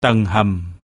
tầng hầm.